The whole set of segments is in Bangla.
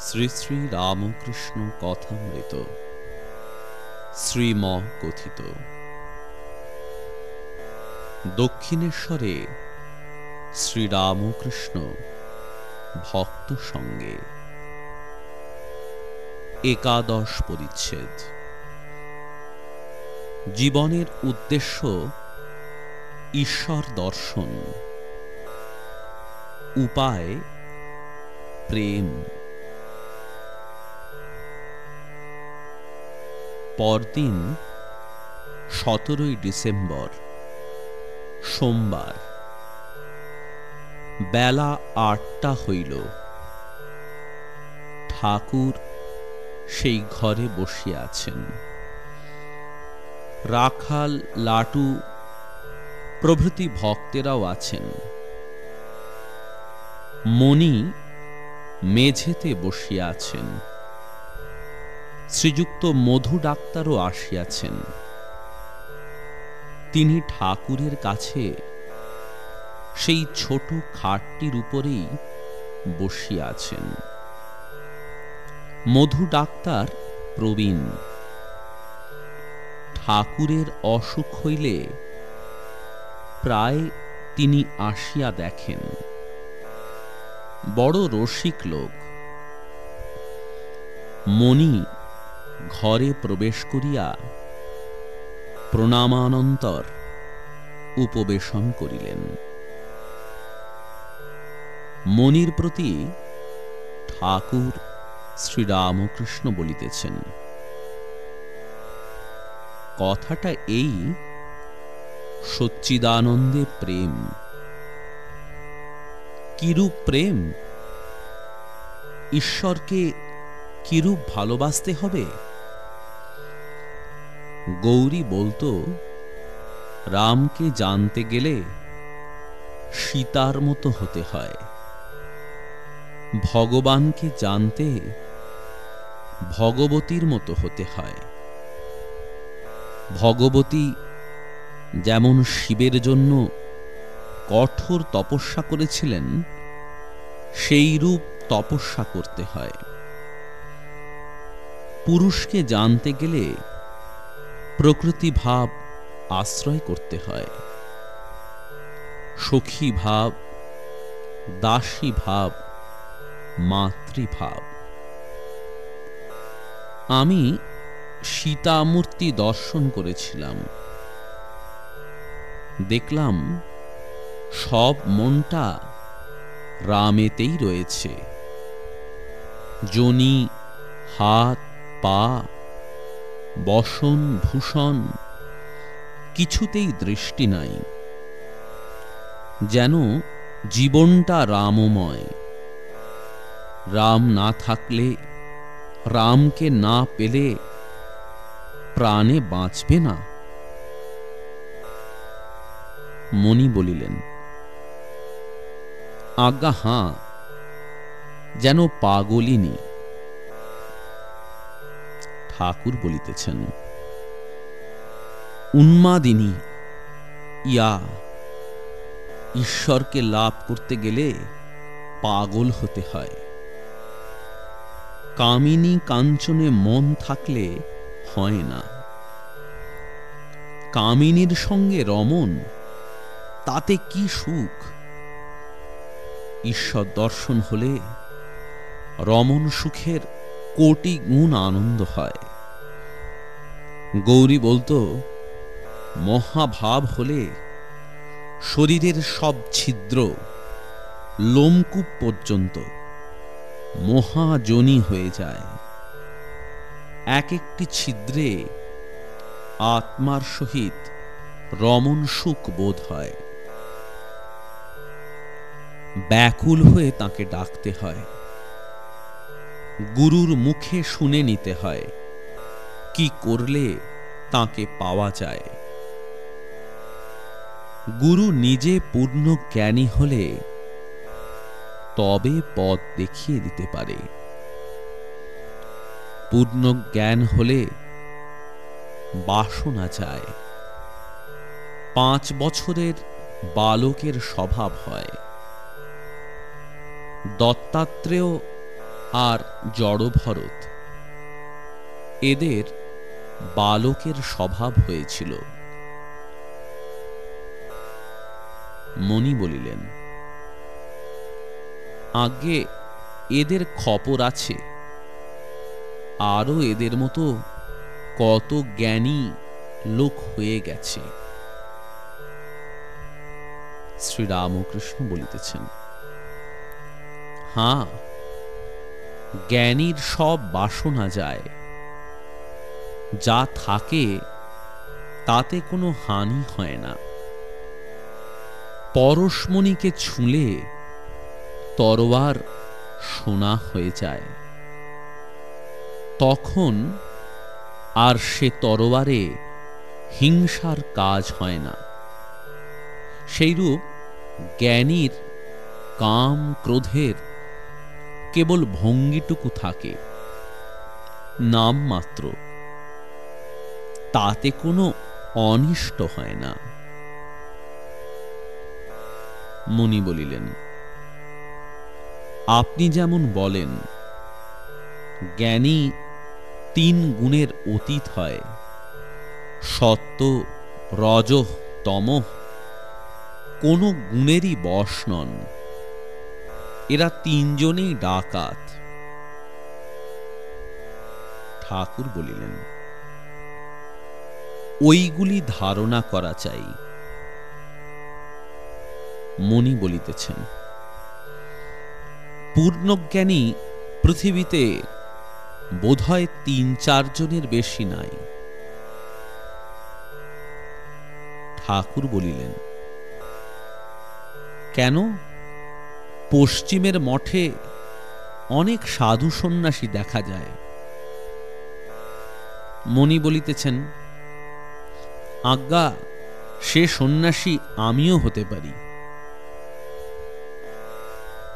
শ্রী শ্রী রামকৃষ্ণ কথামৃত। শ্রীম কথিত দক্ষিণেশ্বরে শ্রীরামকৃষ্ণ ভক্ত সঙ্গে। একাদশ পরিচ্ছেদ। জীবনের উদ্দেশ্য ঈশ্বর দর্শন। উপায়, প্রেম। পরদিন সতেরোই ডিসেম্বর, সোমবার। বেলা আটটা হইল। ঠাকুর সেই ঘরে বসিয়া আছেন। রাখাল, লাটু, প্রভৃতি ভক্তেরাও আছেন। মণি মেঝেতে বসিয়া আছেন। শ্রীযুক্ত মধু ডাক্তারও আসিয়াছেন। তিনি ঠাকুরের কাছে সেই ছোট খাটটির উপরেই বসিয়া আছেন। মধু ডাক্তার প্রবীণ, ঠাকুরের অসুখ হইলে প্রায় তিনি আসিয়া দেখেন। বড় রসিক লোক, মণি ঘরে প্রবেশ করিয়া প্রণামানন্তর উপবেশন করিলেন। মনির প্রতি ঠাকুর শ্রীরামকৃষ্ণ বলিতেছেন, কথাটা এই, সচ্চিদানন্দে প্রেম। কিরূপ প্রেম? ঈশ্বরকে কিরূপ ভালোবাসতে হবে? গৌরী বলতো, রামকে জানতে গেলে সীতার মতো হতে হয়। ভগবানকে জানতে ভগবতীর মতো হতে হয়। ভগবতী যেমন শিবের জন্য কঠোর তপস্যা করেছিলেন, সেই রূপ তপস্যা করতে হয়। পুরুষকে জানতে গেলে প্রকৃতি ভাব আশ্রয় করতে হয়। সখী ভাব, দাসী ভাব মাতৃভাব আমি সীতামূর্তি দর্শন করেছিলাম। দেখলাম সব মনটা রামেতেই রয়েছে। জনি, হাত, পা বসন ভূষণ, কিছুতেই দৃষ্টি নাই। যেন জীবনটা রামময়। রাম না থাকলে, রামকে না পেলে প্রাণে বাঁচবে না। মণি বলিলেন, আজ্ঞা হাঁ, যেন পাগলিনী। ঠাকুর বলিতেছেন, উন্মাদিনী, ইয়া, ঈশ্বরকে লাভ করতে গেলে পাগল হতে হয়। কামিনী কাঞ্চনে মন থাকলে হয় না। কামিনীর সঙ্গে রমন তাতে কি সুখ? ঈশ্বর দর্শন হলে রমন সুখের কোটি গুণ আনন্দ হয়। গৌরী বলতো, মহাভাব হলে শরীরের সব ছিদ্র লোমকূপ পর্যন্ত মহাজনী হয়ে যায়। এক একটি ছিদ্রে আত্মার সহিত রমন সুখ বোধ হয়। ব্যাকুল হয়ে তাকে ডাকতে হয়। গুরুর মুখে শুনে নিতে হয়, কি করলে তাকে পাওয়া যায়। গুরু নিজে পূর্ণ জ্ঞানী হলে তবে পথ দেখিয়ে দিতে পারে। পূর্ণ জ্ঞান হলে বাসনা যায়। পাঁচ বছরের বালকের স্বভাব হয়। দত্তাত্রেয় আর জড়ভরত। এদের বালকের স্বভাব হয়েছিল। মণি বলিলেন আগে এদের খপর আছে। আরও এদের মতো কত জ্ঞানী লোক হয়ে গেছে। শ্রীরামকৃষ্ণ বলিতেছেন হাঁ জ্ঞানীর সব বাসনা যায়। যা থাকে, তাতে কোনো হানি হয় না। পরশমণিকে ছুঁলে তরোয়ার সোনা হয়ে যায়। তখন আর সে তরোয়ারে হিংসার কাজ হয় না। সেইরূপ জ্ঞানীর কাম ক্রোধের কেবল ভঙ্গিটুকু থাকে নাম মাত্র তাতে কোনো অনিষ্ট হয় না। মণি বলিলেন, আপনি যেমন বলেন, জ্ঞানী তিন গুণের অতীত হয়, সত্য, রজ, তম, কোনো গুণেরই বশ নন। এরা তিনজনেই ডাকাত। ঠাকুর বলিলেন ওইগুলি ধারণা করা চাই। মণি বলিতেছেন, পূর্ণজ্ঞানী, পৃথিবীতে বোধহয় তিন চারজনের বেশি নাই। ঠাকুর বলিলেন, কেন? পশ্চিমের মঠে অনেক সাধু সন্ন্যাসী দেখা যায়। মণি বলিতেছেন আজ্ঞা, সে সন্ন্যাসী আমিও হতে পারি।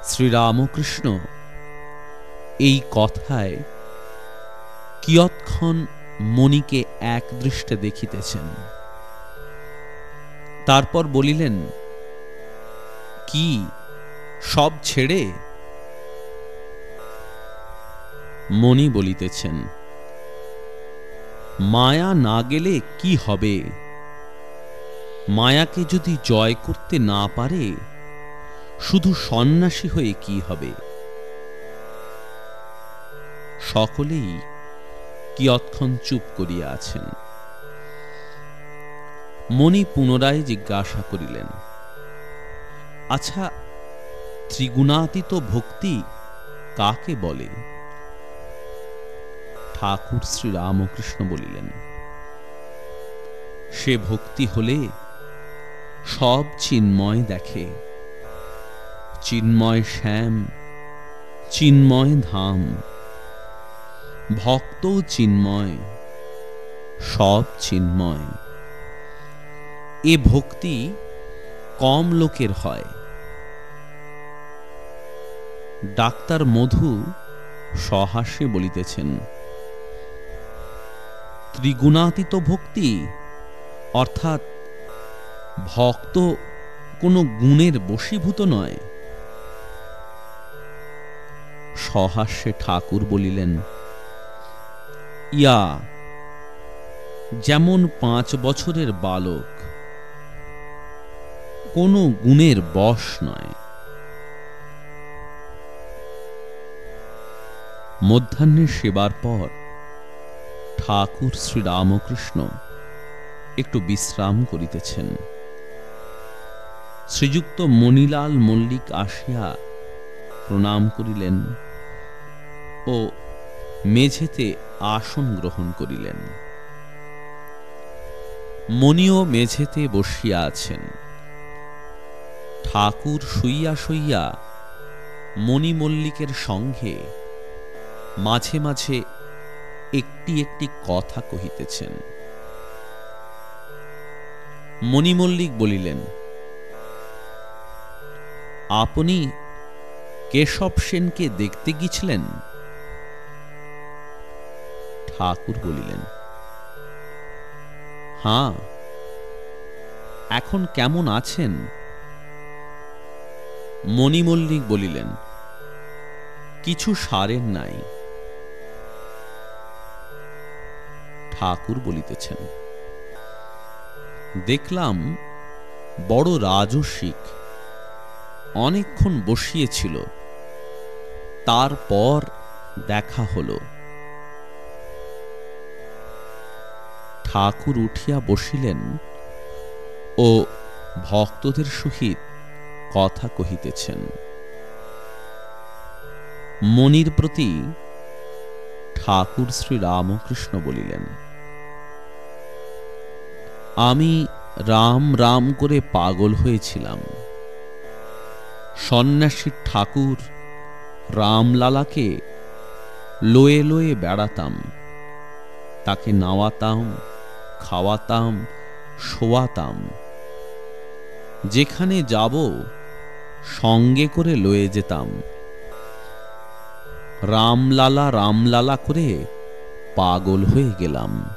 শ্রীরামকৃষ্ণ, এই কথায় কিয়ৎক্ষণ মণিকে এক দৃষ্টে দেখিতেছেন। তারপর বলিলেন, কি, সব ছেড়ে? মণি বলিতেছেন মায়া না গেলে কি হবে? মায়াকে যদি জয় করতে না পারে, শুধু সন্ন্যাসী হয়ে কি হবে? সকলেই কিয়ৎক্ষণ চুপ করিয়া আছেন। মণি পুনরায় জিজ্ঞাসা করিলেন আচ্ছা ত্রিগুণাতীত ভক্তি কাকে বলে? ঠাকুর শ্রী রামকৃষ্ণ বলিলেন, সে ভক্তি হলে সব চিন্ময় দেখে। চিন্ময় শ্যাম, চিন্ময় ধাম ভক্ত চিন্ময়, সব চিন্ময়। এ ভক্তি কম লোকের হয়। ডাক্তার মধু সহাস্যে বলিতেছেন ত্রিগুণাতীত ভক্তি, অর্থাৎ ভক্ত কোনো গুণের বশীভূত নয়। সহাস্যে ঠাকুর বলিলেন, ইয়া, যেমন পাঁচ বছরের বালক, কোনো গুণের বশ নয়। মধ্যাহ্নের সেবার পর ঠাকুর শ্রীরামকৃষ্ণ একটু বিশ্রাম করিতেছেন। শ্রীযুক্ত মণিলাল মল্লিক আসিয়া প্রণাম করিলেন ও মেঝেতে আসন গ্রহণ করিলেন। মণিও মেঝেতে বসিয়া আছেন। ঠাকুর শুইয়া শুইয়া মণি মল্লিকের সঙ্গে মাঝে মাঝে একটি একটি কথা কহিতেছেন। মণিমল্লিক বলিলেন, আপনি কেশব সেনকে দেখতে গিয়েছিলেন? ঠাকুর বলিলেন হাঁ এখন কেমন আছেন? মণিমল্লিক বলিলেন, কিছু সারেন নাই। ঠাকুর বলিতেছেন। দেখলাম বড় রাজস্বিক অনেকক্ষণ বসিয়েছিল। তারপর দেখা হলো। ঠাকুর উঠিয়া বসিলেন ও ভক্তদের সহিত কথা কহিতেছেন। মনির প্রতি ঠাকুর শ্রী রামকৃষ্ণ বলিলেন আমি রাম রাম করে পাগল হয়েছিলাম। সন্ন্যাসী ঠাকুর রামলালাকে লয়ে লয়ে বেড়াতাম। তাকে নাওয়াতাম, খাওয়াতাম, শোয়াতাম। যেখানে যাব, সঙ্গে করে লয়ে যেতাম। রামলালা রামলালা করে পাগল হয়ে গেলাম।